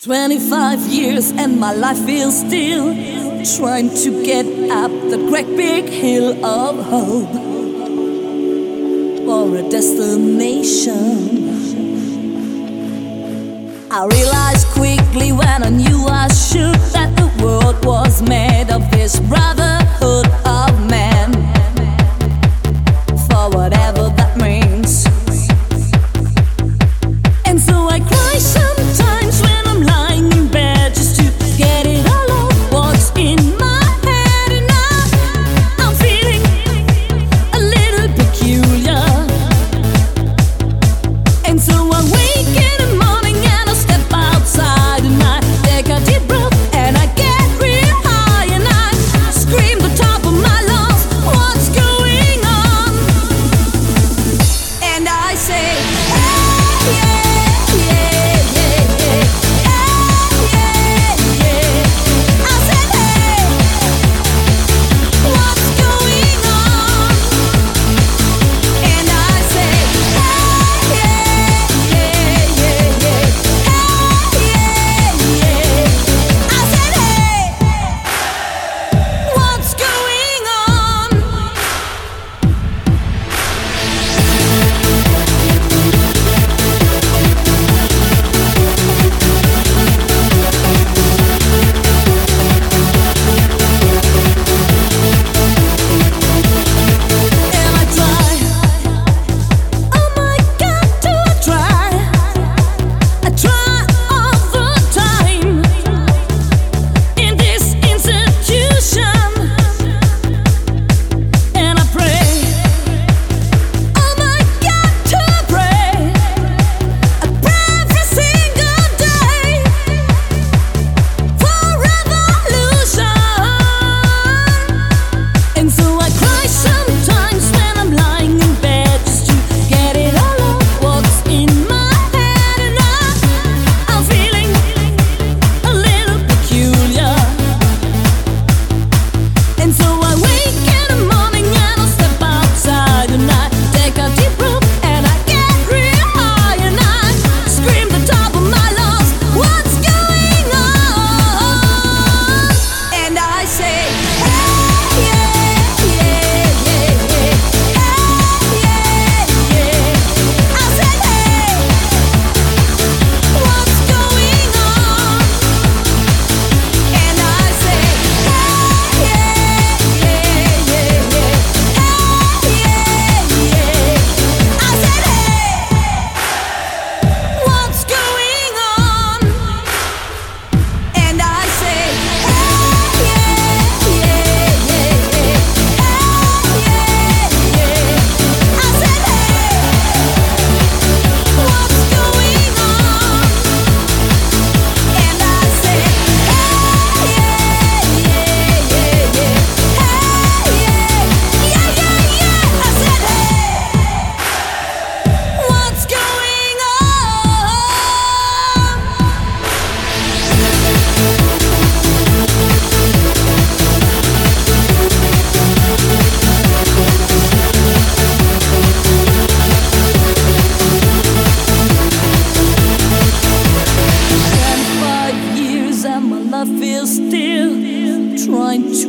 25 years and my life feels still trying to get up the great big hill of hope for a destination. I realized quickly when I knew I should that the world was made of this brotherhood.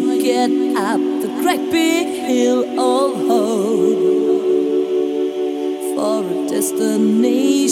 to get up the crappy big hill all hope for a destination.